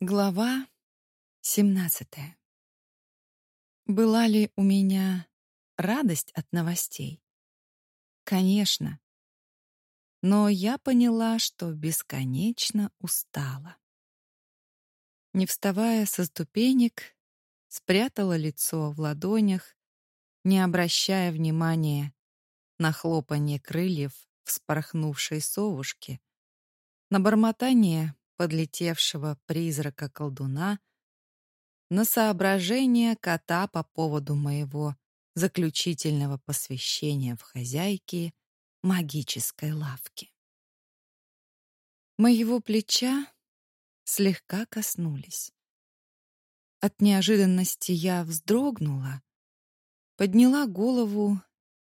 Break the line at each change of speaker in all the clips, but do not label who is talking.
Глава 17. Была ли у меня радость от новостей? Конечно. Но я поняла, что бесконечно устала. Не вставая со ступенек, спрятала лицо в ладонях, не обращая внимания на хлопанье крыльев вспорхнувшей совушки, на бормотание подлетевшего призрака колдуна, на соображение кота по поводу моего заключительного посвящения в хозяйки магической лавки. Моего плеча слегка коснулись. От неожиданности я вздрогнула, подняла голову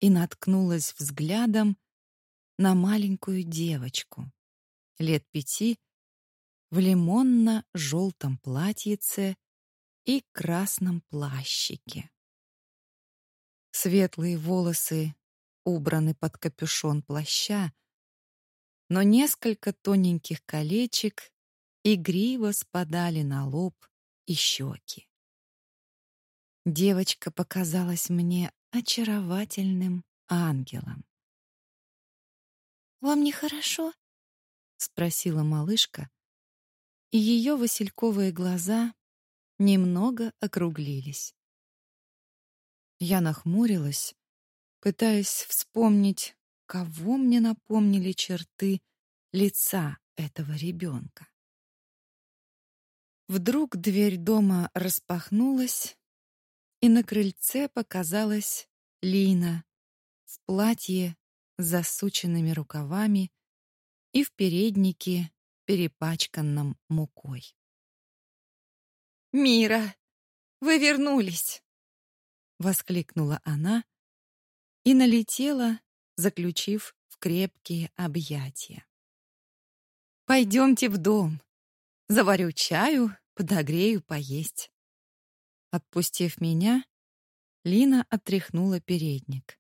и наткнулась взглядом на маленькую девочку лет пяти в лимонно-желтом платьице и красном плащике. Светлые волосы убраны под капюшон плаща, но несколько тоненьких колечек игриво спадали на лоб и щеки. Девочка показалась мне очаровательным ангелом.
«Вам нехорошо?»
— спросила малышка, и ее васильковые глаза немного округлились. Я нахмурилась, пытаясь вспомнить, кого мне напомнили черты лица этого ребенка. Вдруг дверь дома распахнулась, и на крыльце показалась Лина в платье с засученными рукавами и в переднике перепачканном мукой.
«Мира, вы вернулись!»
— воскликнула она и налетела, заключив в крепкие объятия. «Пойдемте в дом. Заварю чаю, подогрею поесть». Отпустив меня, Лина отряхнула передник.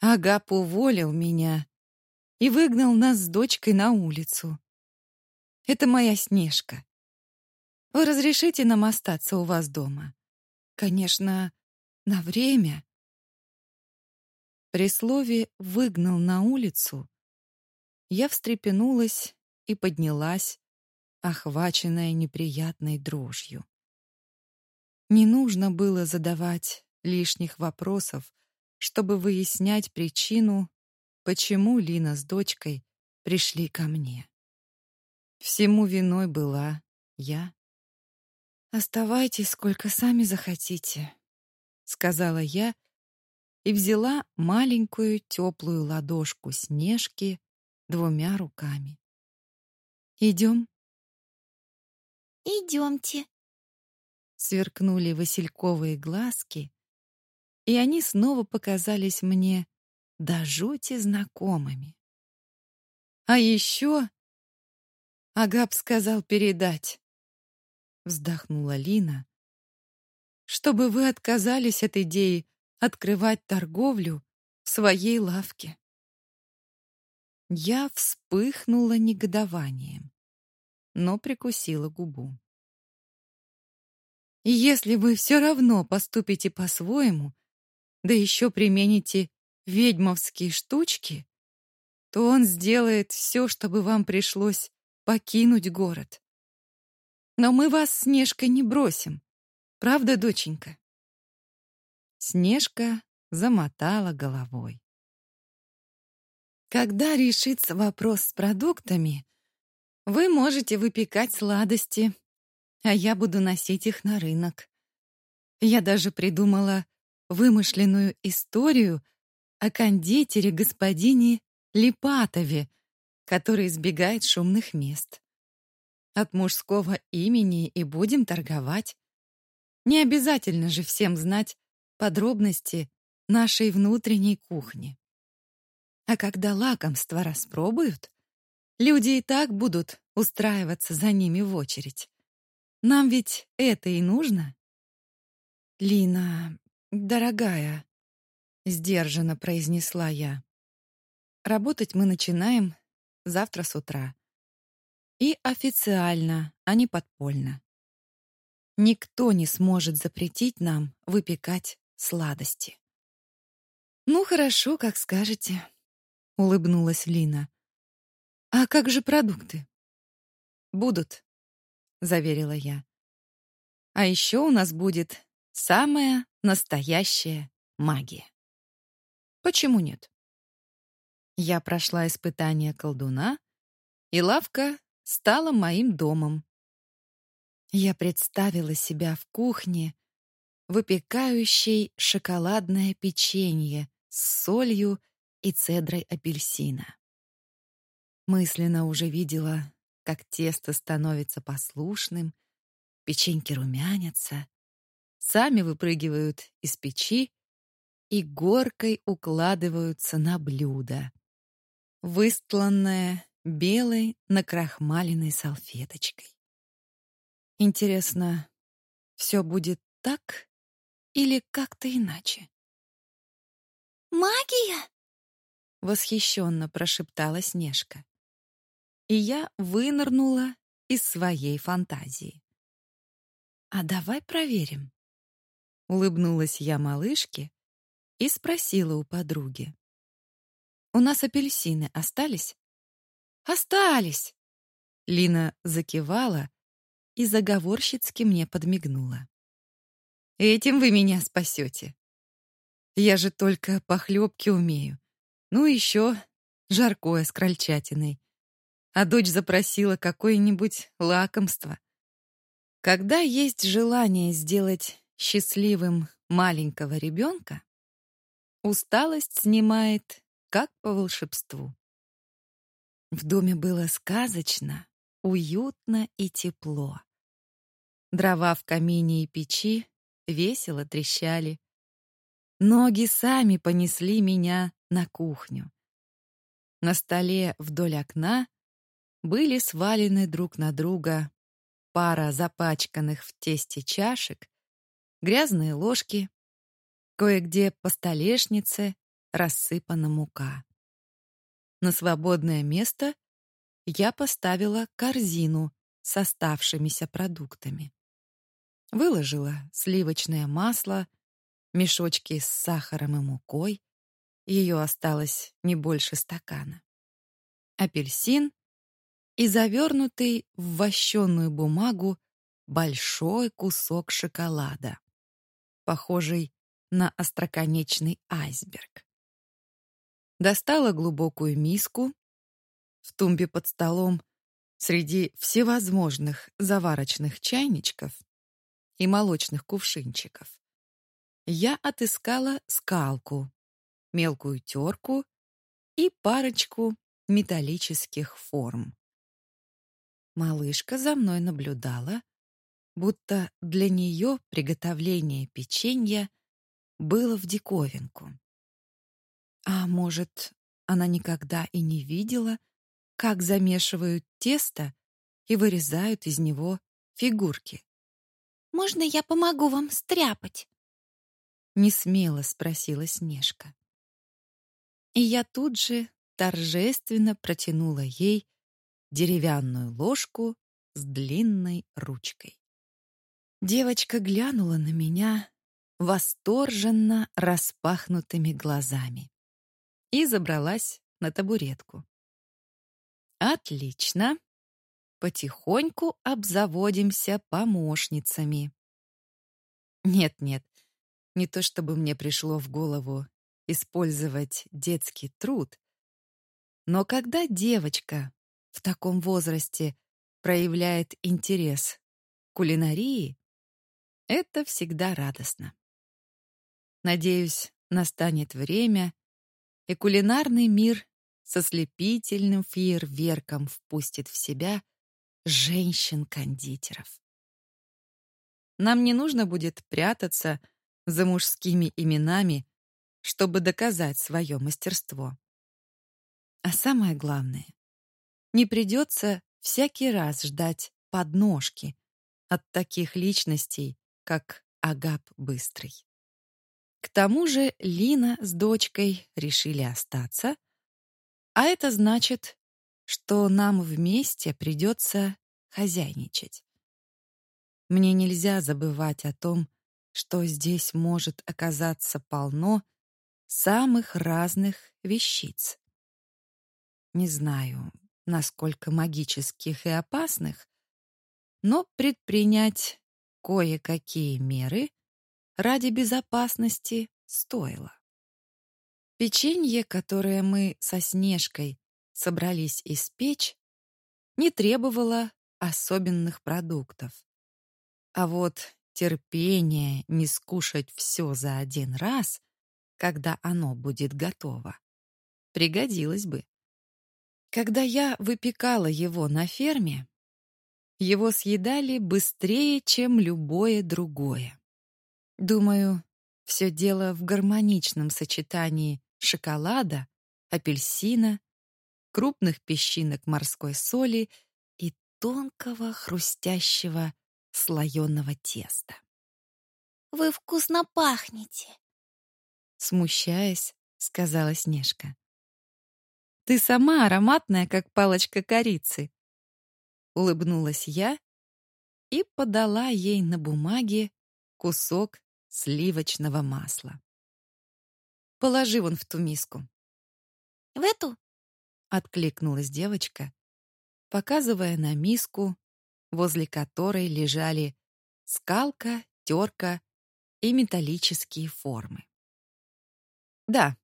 Агап уволил меня и выгнал нас с дочкой на улицу. Это моя Снежка. Вы разрешите нам остаться у вас дома? Конечно, на время. При слове «выгнал на улицу» я встрепенулась и поднялась, охваченная неприятной дрожью. Не нужно было задавать лишних вопросов, чтобы выяснять причину почему Лина с дочкой пришли ко мне. Всему виной была я. «Оставайтесь, сколько сами захотите», — сказала я и взяла маленькую теплую ладошку Снежки двумя руками. «Идем?»
«Идемте», —
сверкнули васильковые глазки, и они снова показались мне до жути знакомыми. А еще Агап сказал передать, вздохнула Лина, чтобы вы отказались от идеи открывать торговлю в своей лавке. Я вспыхнула негодованием, но прикусила губу. Если вы все равно поступите по-своему, да еще примените ведьмовские штучки, то он сделает все, чтобы вам пришлось покинуть город. Но мы вас, Снежка, не бросим. Правда, доченька? Снежка замотала головой. Когда решится вопрос с продуктами, вы можете выпекать сладости, а я буду носить их на рынок. Я даже придумала вымышленную историю о кондитере господине Липатове, который избегает шумных мест. От мужского имени и будем торговать. Не обязательно же всем знать подробности нашей внутренней кухни. А когда лакомства распробуют, люди и так будут устраиваться за ними в очередь. Нам ведь это и нужно. Лина, дорогая, сдержанно произнесла я. Работать мы начинаем завтра с утра. И официально, а не подпольно. Никто не сможет запретить нам выпекать сладости. Ну хорошо, как скажете, улыбнулась Лина. А как же продукты? Будут, заверила я. А еще у нас будет самая настоящая магия. Почему нет? Я прошла испытание колдуна, и лавка стала моим домом. Я представила себя в кухне, выпекающей шоколадное печенье с солью и цедрой апельсина. Мысленно уже видела, как тесто становится послушным, печеньки румянятся, сами выпрыгивают из печи и горкой укладываются на блюдо, выстланное белой накрахмаленной салфеточкой. Интересно, все будет так или как-то иначе?
«Магия!»
— восхищенно прошептала Снежка. И я вынырнула из своей фантазии. «А давай проверим». Улыбнулась я малышке и спросила у подруги. «У нас апельсины остались?» «Остались!» Лина закивала и заговорщицки мне подмигнула. «Этим вы меня спасете. Я же только похлебки умею. Ну, еще жаркое с крольчатиной. А дочь запросила какое-нибудь лакомство. Когда есть желание сделать счастливым маленького ребенка, усталость снимает, как по волшебству. В доме было сказочно, уютно и тепло. Дрова в камине и печи весело трещали. Ноги сами понесли меня на кухню. На столе вдоль окна были свалены друг на друга пара запачканных в тесте чашек, грязные ложки, кое-где по столешнице рассыпана мука. На свободное место я поставила корзину с оставшимися продуктами. Выложила сливочное масло, мешочки с сахаром и мукой. Ее осталось не больше стакана. Апельсин и завернутый в вощеную бумагу большой кусок шоколада, похожий на остроконечный айсберг. Достала глубокую миску. В тумбе под столом среди всевозможных заварочных чайничков и молочных кувшинчиков я отыскала скалку, мелкую терку и парочку металлических форм. Малышка за мной наблюдала, будто для нее приготовление печенья было в диковинку. А может, она никогда и не видела, как замешивают тесто и вырезают из него фигурки.
«Можно я помогу вам стряпать?»
Не смело спросила Снежка. И я тут же торжественно протянула ей деревянную ложку с длинной ручкой. Девочка глянула на меня восторженно распахнутыми глазами и забралась на табуретку. Отлично. Потихоньку обзаводимся помощницами. Нет-нет, не то чтобы мне пришло в голову использовать детский труд, но когда девочка в таком возрасте проявляет интерес к кулинарии, это всегда радостно. Надеюсь, настанет время, и кулинарный мир со слепительным фейерверком впустит в себя женщин-кондитеров. Нам не нужно будет прятаться за мужскими именами, чтобы доказать свое мастерство. А самое главное, не придется всякий раз ждать подножки от таких личностей, как Агап Быстрый. К тому же Лина с дочкой решили остаться, а это значит, что нам вместе придется хозяйничать. Мне нельзя забывать о том, что здесь может оказаться полно самых разных вещиц. Не знаю, насколько магических и опасных, но предпринять кое-какие меры ради безопасности стоило. Печенье, которое мы со Снежкой собрались испечь, не требовало особенных продуктов. А вот терпение не скушать все за один раз, когда оно будет готово, пригодилось бы. Когда я выпекала его на ферме, его съедали быстрее, чем любое другое. Думаю, все дело в гармоничном сочетании шоколада, апельсина, крупных песчинок морской соли и тонкого хрустящего слоеного теста.
«Вы вкусно пахнете!»
Смущаясь, сказала Снежка. Ты сама ароматная, как палочка корицы. Улыбнулась я и подала ей на бумаге кусок сливочного масла. Положи вон в ту миску.
В эту?
Откликнулась девочка, показывая на миску, возле которой лежали скалка, терка и металлические формы. Да,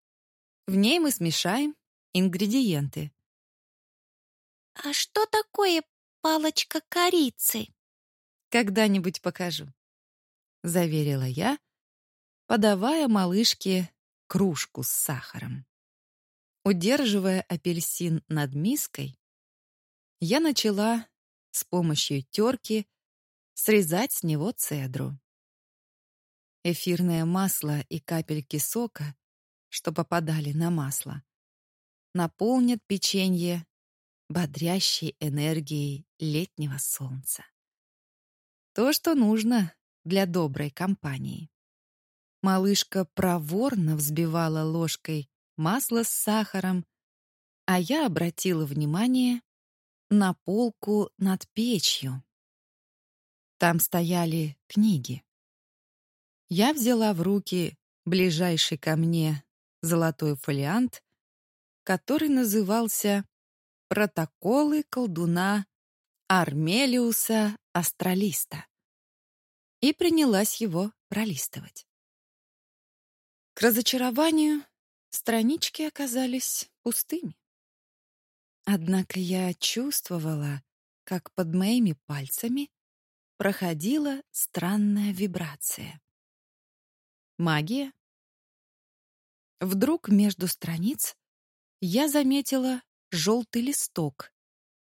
в ней мы смешаем Ингредиенты.
А что такое палочка корицы?
Когда-нибудь покажу, заверила я, подавая малышке кружку с сахаром. Удерживая апельсин над миской, я начала с помощью терки срезать с него цедру. Эфирное масло и капельки сока, что попадали на масло, наполнят печенье бодрящей энергией летнего солнца. То, что нужно для доброй компании. Малышка проворно взбивала ложкой масло с сахаром, а я обратила внимание на полку над печью. Там стояли книги. Я взяла в руки ближайший ко мне золотой фолиант который назывался «Протоколы колдуна Армелиуса Астралиста» и принялась его пролистывать. К разочарованию странички оказались пустыми. Однако я чувствовала, как под моими пальцами проходила странная вибрация. Магия? Вдруг между страниц я заметила желтый листок,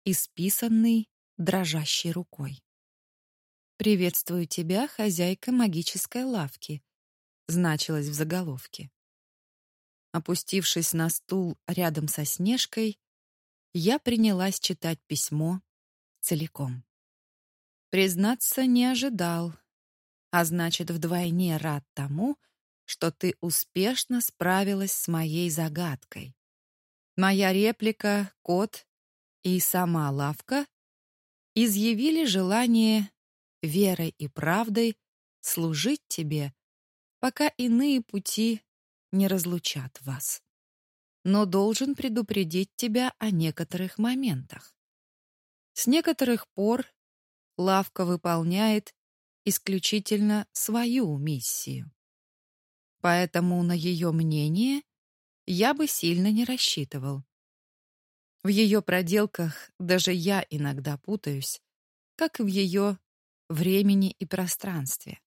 исписанный дрожащей рукой. «Приветствую тебя, хозяйка магической лавки», значилось в заголовке. Опустившись на стул рядом со Снежкой, я принялась читать письмо целиком. Признаться, не ожидал, а значит, вдвойне рад тому, что ты успешно справилась с моей загадкой. Моя реплика, кот и сама лавка изъявили желание верой и правдой служить тебе, пока иные пути не разлучат вас. Но должен предупредить тебя о некоторых моментах. С некоторых пор лавка выполняет исключительно свою миссию. Поэтому на ее мнение я бы сильно не рассчитывал. В ее проделках даже я иногда путаюсь, как и в ее времени и пространстве.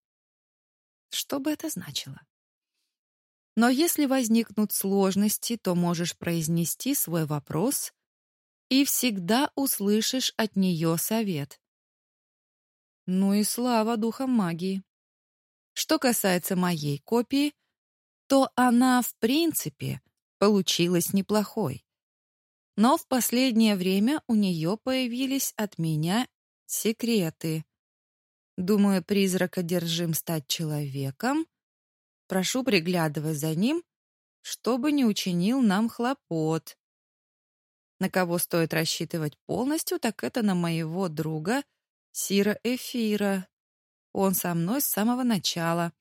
Что бы это значило? Но если возникнут сложности, то можешь произнести свой вопрос и всегда услышишь от нее совет. Ну и слава духам магии. Что касается моей копии, то она, в принципе, получилась неплохой. Но в последнее время у нее появились от меня секреты. Думаю, призрак одержим стать человеком. Прошу приглядывать за ним, чтобы не учинил нам хлопот. На кого стоит рассчитывать полностью, так это на моего друга Сира Эфира. Он со мной с самого начала.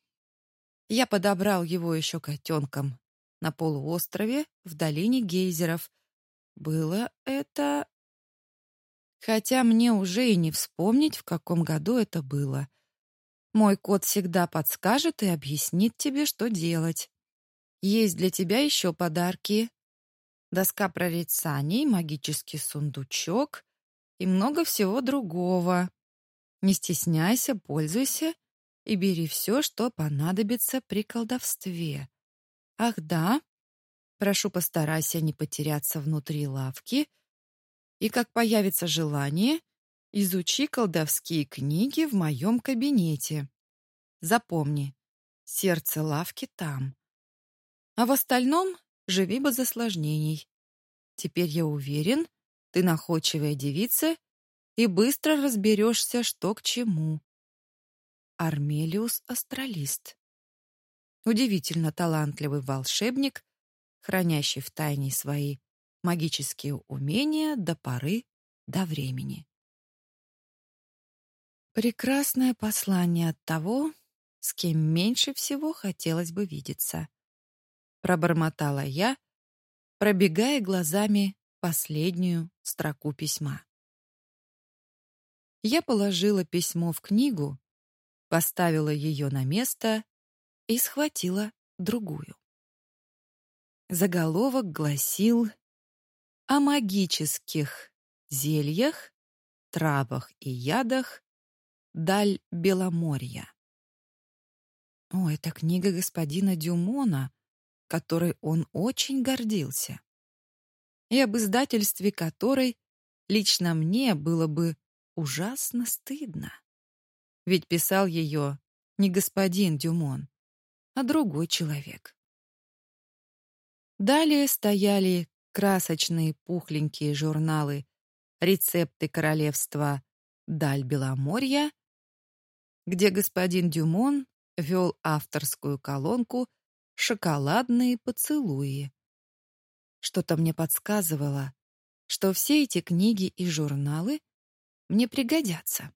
Я подобрал его еще котенком на полуострове в долине гейзеров. Было это... Хотя мне уже и не вспомнить, в каком году это было. Мой кот всегда подскажет и объяснит тебе, что делать. Есть для тебя еще подарки. Доска прорицаний, магический сундучок и много всего другого. Не стесняйся, пользуйся и бери все, что понадобится при колдовстве. Ах да, прошу постарайся не потеряться внутри лавки, и как появится желание, изучи колдовские книги в моем кабинете. Запомни, сердце лавки там. А в остальном живи без осложнений. Теперь я уверен, ты находчивая девица и быстро разберешься, что к чему. Армелиус Астралист. Удивительно талантливый волшебник, хранящий в тайне свои магические умения до поры до времени. Прекрасное послание от того, с кем меньше всего хотелось бы видеться. Пробормотала я, пробегая глазами последнюю строку письма. Я положила письмо в книгу, поставила ее на место и схватила другую. Заголовок гласил «О магических зельях, травах и ядах Даль Беломорья». О, это книга господина Дюмона, которой он очень гордился, и об издательстве которой лично мне было бы ужасно стыдно. Ведь писал ее не господин Дюмон, а другой человек. Далее стояли красочные пухленькие журналы «Рецепты королевства Даль Беломорья», где господин Дюмон вел авторскую колонку «Шоколадные поцелуи». Что-то мне подсказывало, что все эти книги и журналы мне пригодятся.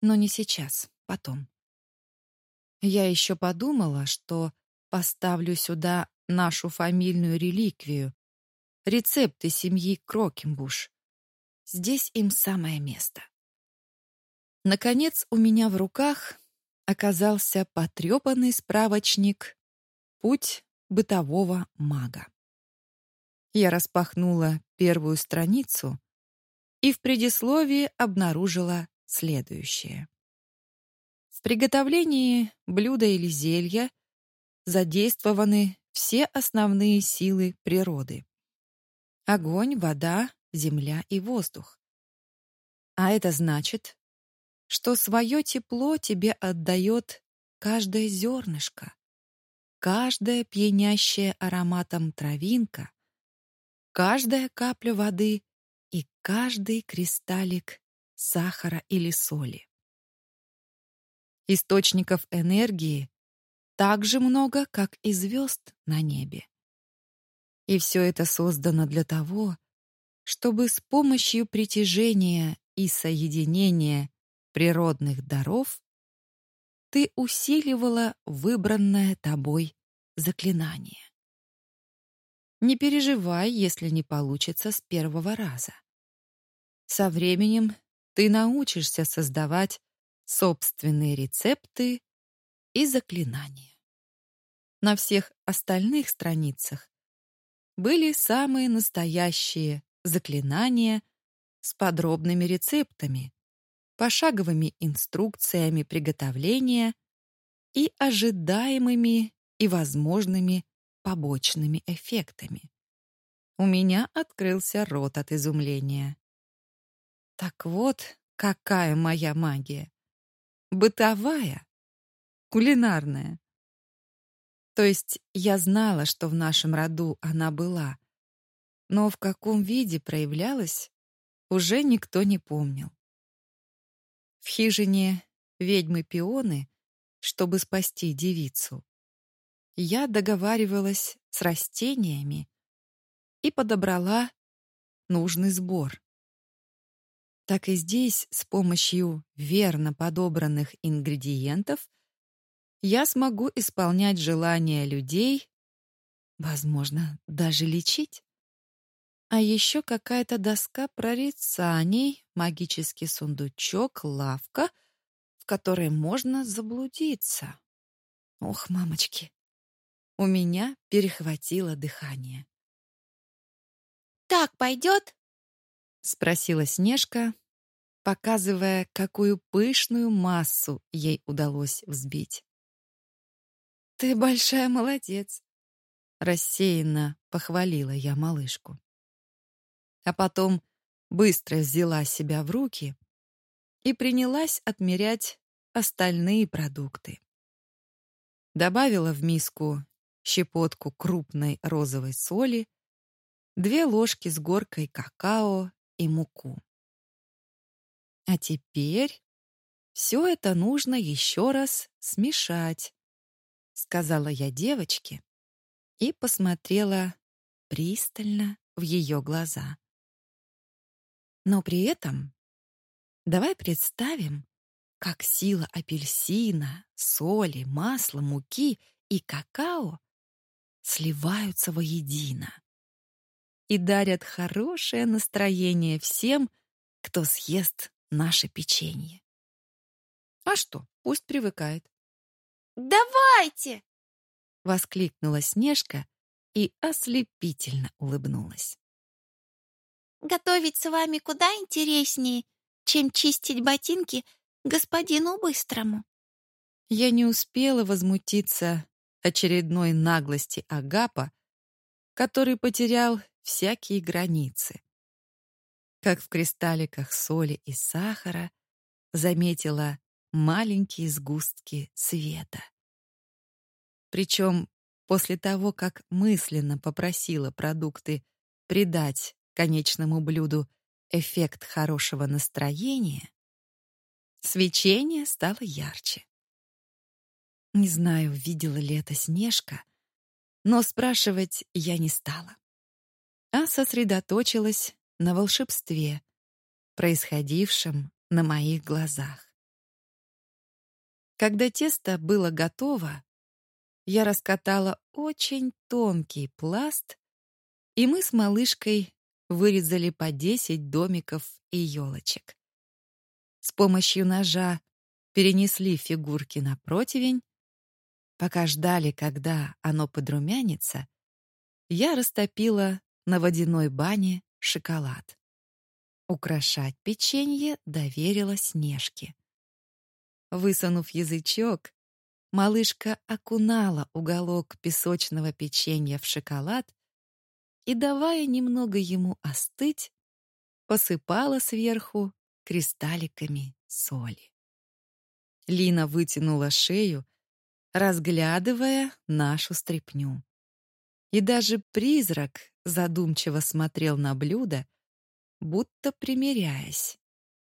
Но не сейчас, потом. Я еще подумала, что поставлю сюда нашу фамильную реликвию, рецепты семьи Крокенбуш. Здесь им самое место. Наконец, у меня в руках оказался потрепанный справочник «Путь бытового мага». Я распахнула первую страницу и в предисловии обнаружила следующее. В приготовлении блюда или зелья задействованы все основные силы природы. Огонь, вода, земля и воздух. А это значит, что свое тепло тебе отдает каждое зернышко, каждая пьянящая ароматом травинка, каждая капля воды и каждый кристаллик сахара или соли. Источников энергии так же много, как и звезд на небе. И все это создано для того, чтобы с помощью притяжения и соединения природных даров ты усиливала выбранное тобой заклинание. Не переживай, если не получится с первого раза. Со временем ты научишься создавать собственные рецепты и заклинания. На всех остальных страницах были самые настоящие заклинания с подробными рецептами, пошаговыми инструкциями приготовления и ожидаемыми и возможными побочными эффектами. У меня открылся рот от изумления. Так вот, какая моя магия. Бытовая, кулинарная. То есть я знала, что в нашем роду она была, но в каком виде проявлялась, уже никто не помнил. В хижине ведьмы-пионы, чтобы спасти девицу, я договаривалась с растениями и подобрала нужный сбор. Так и здесь с помощью верно подобранных ингредиентов я смогу исполнять желания людей, возможно, даже лечить. А еще какая-то доска прорицаний, магический сундучок, лавка, в которой можно заблудиться. Ох, мамочки. У меня перехватило дыхание.
Так пойдет?
спросила Снежка, показывая, какую пышную массу ей удалось взбить. Ты большая молодец, рассеянно похвалила я малышку. А потом быстро взяла себя в руки и принялась отмерять остальные продукты. Добавила в миску щепотку крупной розовой соли, две ложки с горкой какао и муку. А теперь все это нужно еще раз смешать, сказала я девочке и посмотрела пристально в ее глаза. Но при этом давай представим, как сила апельсина, соли, масла, муки и какао сливаются воедино и дарят хорошее настроение всем, кто съест наше печенье. А что, пусть привыкает.
Давайте!
воскликнула Снежка и ослепительно улыбнулась.
Готовить с вами куда интереснее, чем чистить ботинки господину Быстрому.
Я не успела возмутиться очередной наглости Агапа, который потерял всякие границы. Как в кристалликах соли и сахара заметила маленькие сгустки света. Причем после того, как мысленно попросила продукты придать конечному блюду эффект хорошего настроения, свечение стало ярче. Не знаю, видела ли это Снежка, но спрашивать я не стала а сосредоточилась на волшебстве, происходившем на моих глазах. Когда тесто было готово, я раскатала очень тонкий пласт, и мы с малышкой вырезали по 10 домиков и елочек. С помощью ножа перенесли фигурки на противень. Пока ждали, когда оно подрумянится, я растопила на водяной бане шоколад. Украшать печенье доверила Снежке. Высунув язычок, малышка окунала уголок песочного печенья в шоколад и, давая немного ему остыть, посыпала сверху кристалликами соли. Лина вытянула шею, разглядывая нашу стряпню. И даже призрак задумчиво смотрел на блюдо, будто примеряясь,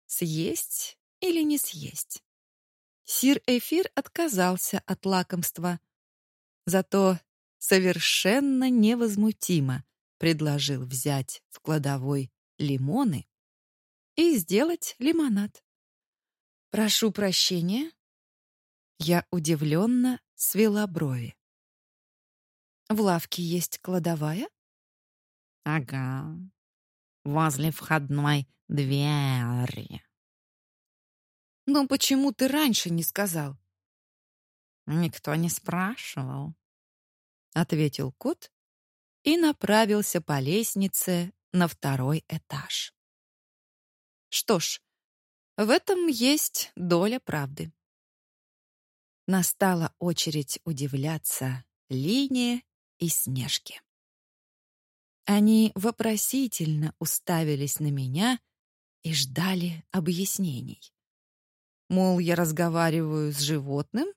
съесть или не съесть. Сир Эфир отказался от лакомства, зато совершенно невозмутимо предложил взять в кладовой лимоны и сделать лимонад. Прошу прощения. Я удивленно свела брови. В лавке есть кладовая?
Ага. Возле входной двери.
Но почему ты раньше не сказал?
Никто не спрашивал,
ответил кот и направился по лестнице на второй этаж. Что ж, в этом есть доля правды. Настала очередь удивляться Лине и Снежке. Они вопросительно уставились на меня и ждали объяснений. Мол, я разговариваю с животным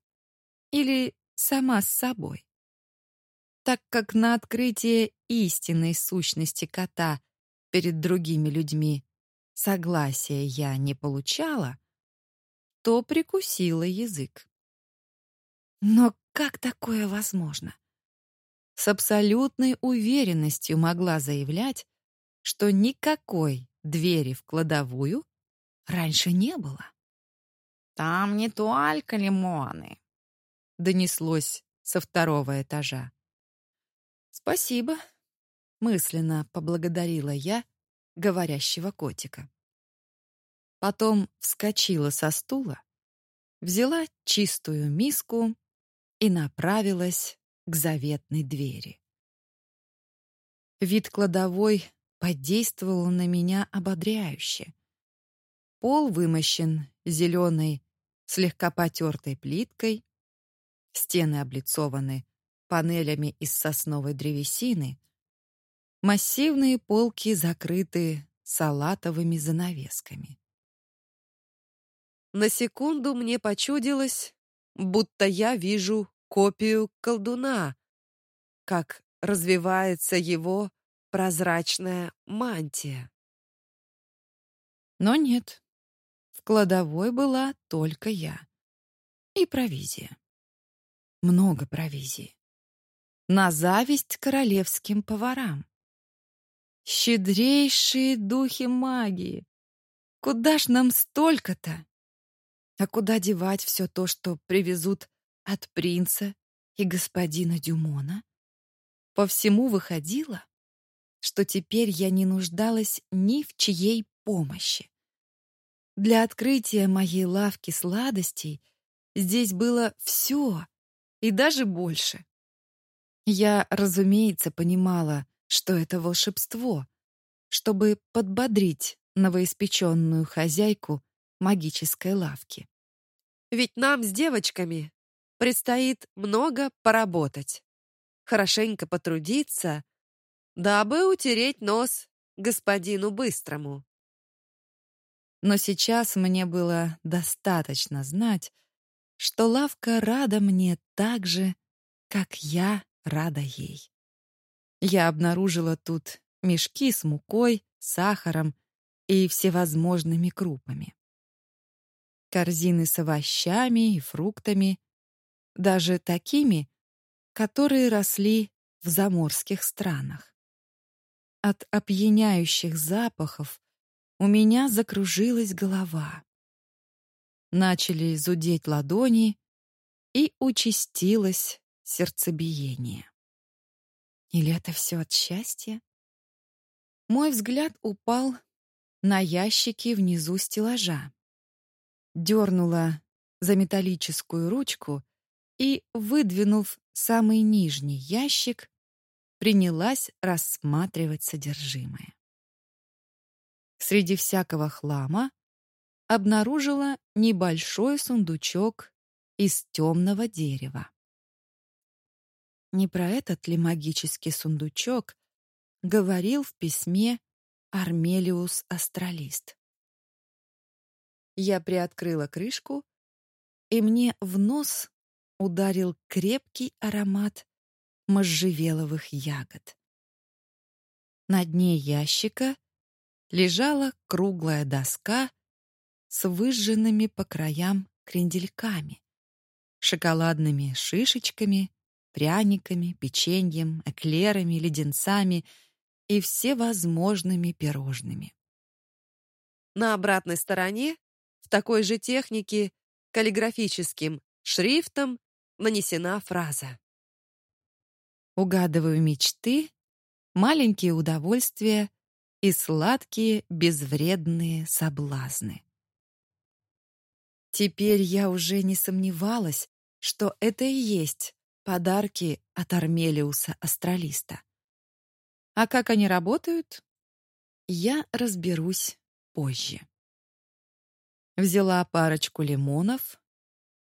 или сама с собой. Так как на открытие истинной сущности кота перед другими людьми согласия я не получала, то прикусила язык. Но как такое возможно? с абсолютной уверенностью могла заявлять, что никакой двери в кладовую раньше не было.
Там не только лимоны,
донеслось со второго этажа. Спасибо, мысленно поблагодарила я говорящего котика. Потом вскочила со стула, взяла чистую миску и направилась к заветной двери. Вид кладовой подействовал на меня ободряюще. Пол вымощен зеленой, слегка потертой плиткой, стены облицованы панелями из сосновой древесины, массивные полки закрыты салатовыми занавесками. На секунду мне почудилось, будто я вижу копию колдуна, как развивается его прозрачная мантия. Но нет. Кладовой была только я. И провизия. Много провизии. На зависть королевским поварам. Щедрейшие духи магии. Куда ж нам столько-то? А куда девать все то, что привезут от принца и господина Дюмона? По всему выходило, что теперь я не нуждалась ни в чьей помощи. Для открытия моей лавки сладостей здесь было все и даже больше. Я, разумеется, понимала, что это волшебство, чтобы подбодрить новоиспеченную хозяйку магической лавки. Ведь нам с девочками предстоит много поработать, хорошенько потрудиться, дабы утереть нос господину Быстрому. Но сейчас мне было достаточно знать, что лавка рада мне так же, как я рада ей. Я обнаружила тут мешки с мукой, сахаром и всевозможными крупами корзины с овощами и фруктами, даже такими, которые росли в заморских странах. От опьяняющих запахов у меня закружилась голова. Начали зудеть ладони, и участилось сердцебиение. Или это все от счастья? Мой взгляд упал на ящики внизу стеллажа дернула за металлическую ручку и, выдвинув самый нижний ящик, принялась рассматривать содержимое. Среди всякого хлама обнаружила небольшой сундучок из темного дерева. Не про этот ли магический сундучок говорил в письме Армелиус Астралист? Я приоткрыла крышку, и мне в нос ударил крепкий аромат можжевеловых ягод. На дне ящика лежала круглая доска с выжженными по краям крендельками, шоколадными шишечками, пряниками, печеньем, эклерами, леденцами и всевозможными пирожными. На обратной стороне в такой же технике каллиграфическим шрифтом нанесена фраза. Угадываю мечты, маленькие удовольствия и сладкие безвредные соблазны. Теперь я уже не сомневалась, что это и есть подарки от Армелиуса Астралиста. А как они работают, я разберусь позже взяла парочку лимонов,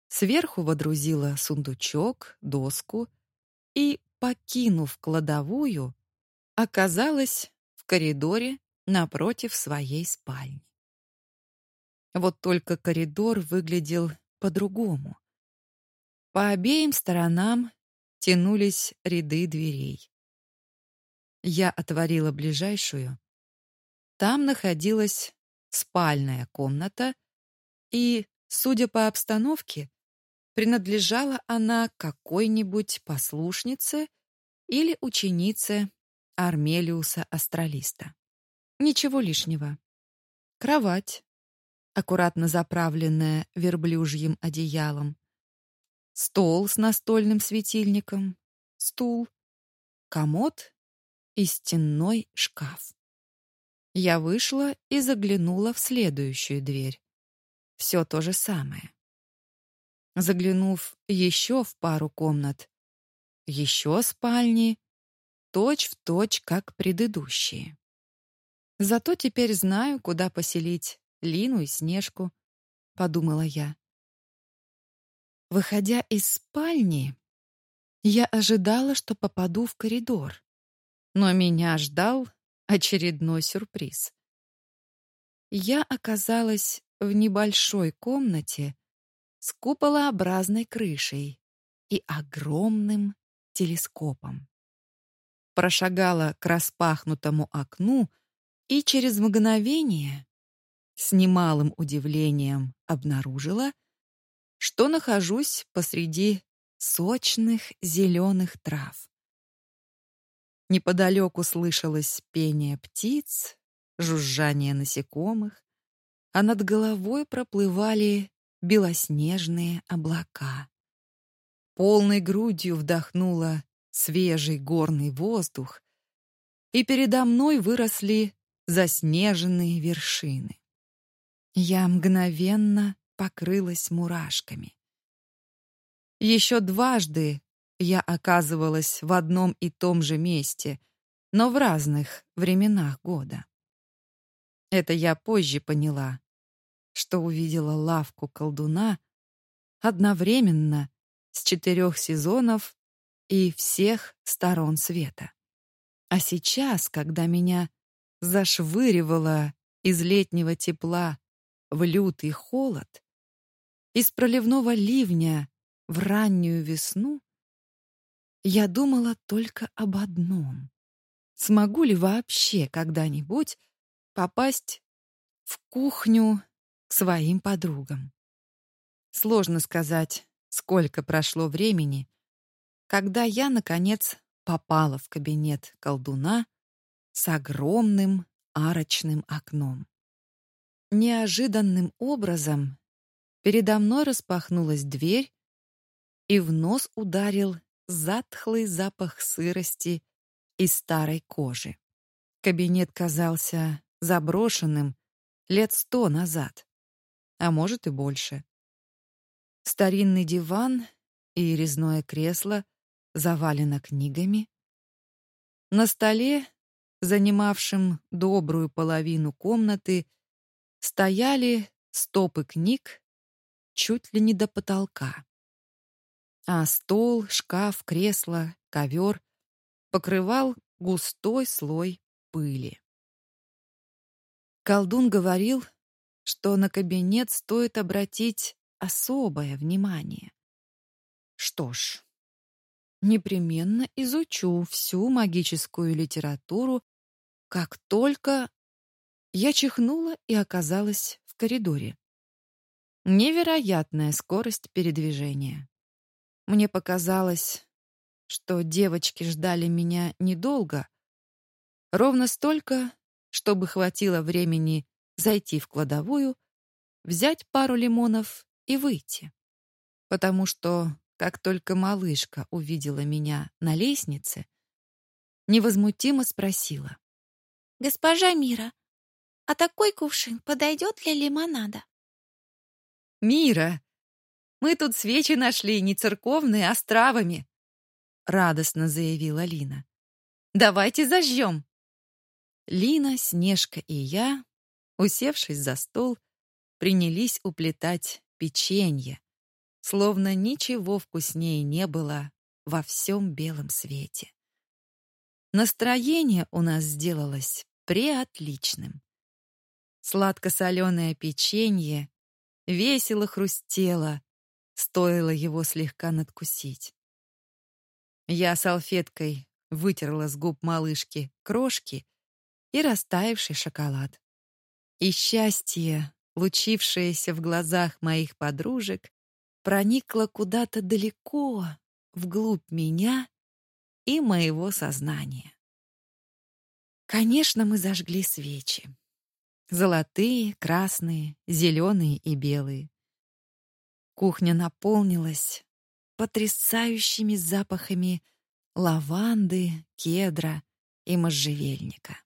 сверху водрузила сундучок, доску и, покинув кладовую, оказалась коридоре напротив своей спальни. Вот только коридор выглядел по-другому. По обеим сторонам тянулись ряды дверей. Я отворила ближайшую. Там находилась спальная комната и, судя по обстановке, принадлежала она какой-нибудь послушнице или ученице Армелиуса Астралиста. Ничего лишнего. Кровать, аккуратно заправленная верблюжьим одеялом. Стол с настольным светильником, стул, комод и стенной шкаф. Я вышла и заглянула в следующую дверь. Все то же самое. Заглянув еще в пару комнат, еще спальни, точь в точь, как предыдущие. Зато теперь знаю, куда поселить Лину и Снежку, подумала я. Выходя из спальни, я ожидала, что попаду в коридор, но меня ждал очередной сюрприз. Я оказалась в небольшой комнате с куполообразной крышей и огромным телескопом. Прошагала к распахнутому окну и через мгновение с немалым удивлением обнаружила, что нахожусь посреди сочных зеленых трав. Неподалеку слышалось пение птиц, жужжание насекомых, а над головой проплывали белоснежные облака. Полной грудью вдохнула свежий горный воздух, и передо мной выросли заснеженные вершины. Я мгновенно покрылась мурашками. Еще дважды я оказывалась в одном и том же месте, но в разных временах года. Это я позже поняла, что увидела лавку колдуна одновременно с четырех сезонов и всех сторон света. А сейчас, когда меня зашвыривало из летнего тепла в лютый холод, из проливного ливня в раннюю весну, я думала только об одном. Смогу ли вообще когда-нибудь попасть в кухню к своим подругам? Сложно сказать, сколько прошло времени, когда я, наконец, попала в кабинет колдуна с огромным арочным окном. Неожиданным образом передо мной распахнулась дверь, и в нос ударил затхлый запах сырости и старой кожи. Кабинет казался заброшенным лет сто назад, а может и больше. Старинный диван и резное кресло завалено книгами. На столе, занимавшем добрую половину комнаты, стояли стопы книг чуть ли не до потолка а стол, шкаф, кресло, ковер покрывал густой слой пыли. Колдун говорил, что на кабинет стоит обратить особое внимание. Что ж, непременно изучу всю магическую литературу, как только я чихнула и оказалась в коридоре. Невероятная скорость передвижения. Мне показалось, что девочки ждали меня недолго, ровно столько, чтобы хватило времени зайти в кладовую, взять пару лимонов и выйти. Потому что, как только малышка увидела меня на лестнице, невозмутимо спросила.
«Госпожа Мира, а такой кувшин подойдет для лимонада?»
«Мира, мы тут свечи нашли не церковные, а с травами, радостно заявила Лина. Давайте зажжем. Лина, Снежка и я, усевшись за стол, принялись уплетать печенье, словно ничего вкуснее не было во всем белом свете. Настроение у нас сделалось преотличным. Сладко-соленое печенье весело хрустело, Стоило его слегка надкусить. Я салфеткой вытерла с губ малышки крошки и растаявший шоколад. И счастье, лучившееся в глазах моих подружек, проникло куда-то далеко, вглубь меня и моего сознания. Конечно, мы зажгли свечи. Золотые, красные, зеленые и белые. Кухня наполнилась потрясающими запахами лаванды, кедра и можжевельника.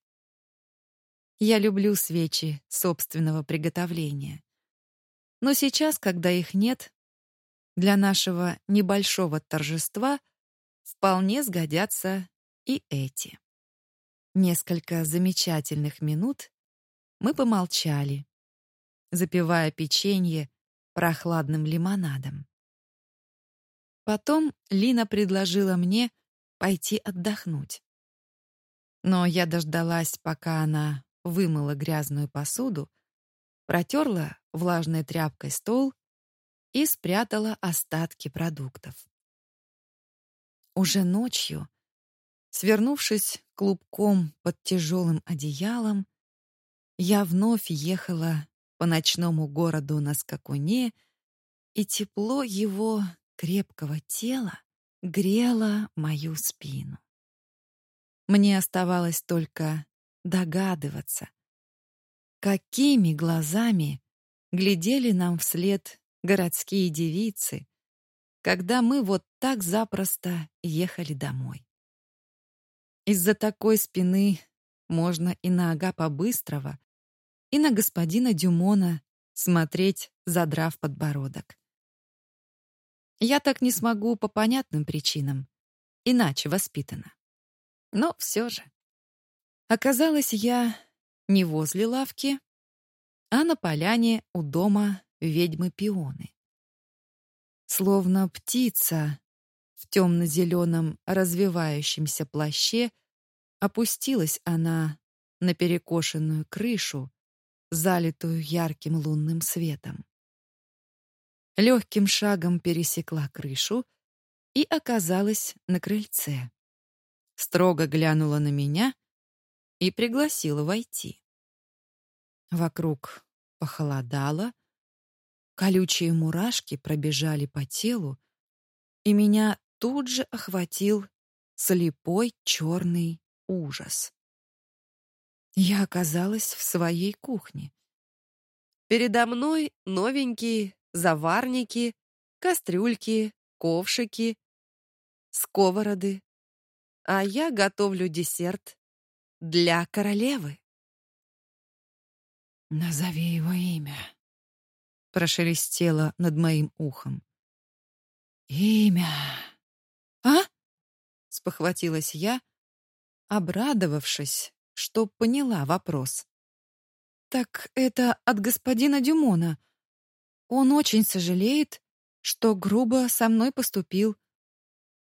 Я люблю свечи собственного приготовления. Но сейчас, когда их нет, для нашего небольшого торжества вполне сгодятся и эти. Несколько замечательных минут мы помолчали, запивая печенье прохладным лимонадом. Потом Лина предложила мне пойти отдохнуть. Но я дождалась, пока она вымыла грязную посуду, протерла влажной тряпкой стол и спрятала остатки продуктов. Уже ночью, свернувшись клубком под тяжелым одеялом, я вновь ехала по ночному городу на скакуне, и тепло его крепкого тела грело мою спину. Мне оставалось только догадываться, какими глазами глядели нам вслед городские девицы, когда мы вот так запросто ехали домой. Из-за такой спины можно и на Агапа Быстрого, и на господина Дюмона смотреть, задрав подбородок. Я так не смогу по понятным причинам, иначе воспитана. Но все же. Оказалось, я не возле лавки, а на поляне у дома ведьмы Пионы. Словно птица в темно-зеленом развивающемся плаще опустилась она на перекошенную крышу, залитую ярким лунным светом. Легким шагом пересекла крышу и оказалась на крыльце. Строго глянула на меня и пригласила войти. Вокруг похолодало, колючие мурашки пробежали по телу, и меня тут же охватил слепой черный ужас. Я оказалась в своей кухне. Передо мной новенькие заварники, кастрюльки, ковшики, сковороды. А я готовлю десерт для королевы. Назови его имя, прошелестело над моим ухом. Имя. А? спохватилась я, обрадовавшись, что поняла вопрос. Так это от господина Дюмона. Он очень сожалеет, что грубо со мной поступил.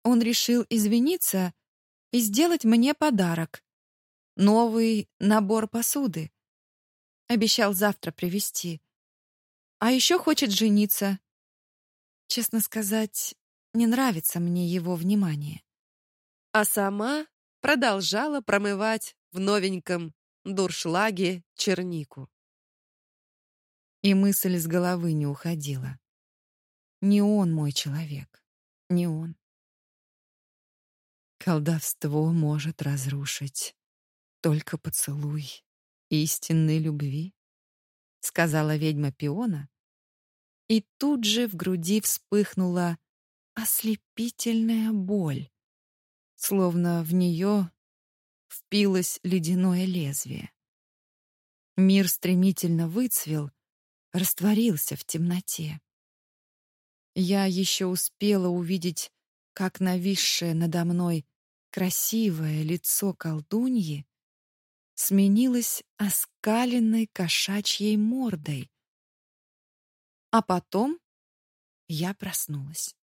Он решил извиниться и сделать мне подарок. Новый набор посуды. Обещал завтра привезти. А еще хочет жениться. Честно сказать, не нравится мне его внимание. А сама продолжала промывать в новеньком дуршлаге чернику. И мысль с головы не уходила. Не он мой человек, не он. Колдовство может разрушить только поцелуй истинной любви, сказала ведьма Пиона, и тут же в груди вспыхнула ослепительная боль, словно в нее впилось ледяное лезвие. Мир стремительно выцвел, растворился в темноте. Я еще успела увидеть, как нависшее надо мной красивое лицо колдуньи сменилось оскаленной кошачьей мордой. А потом я проснулась.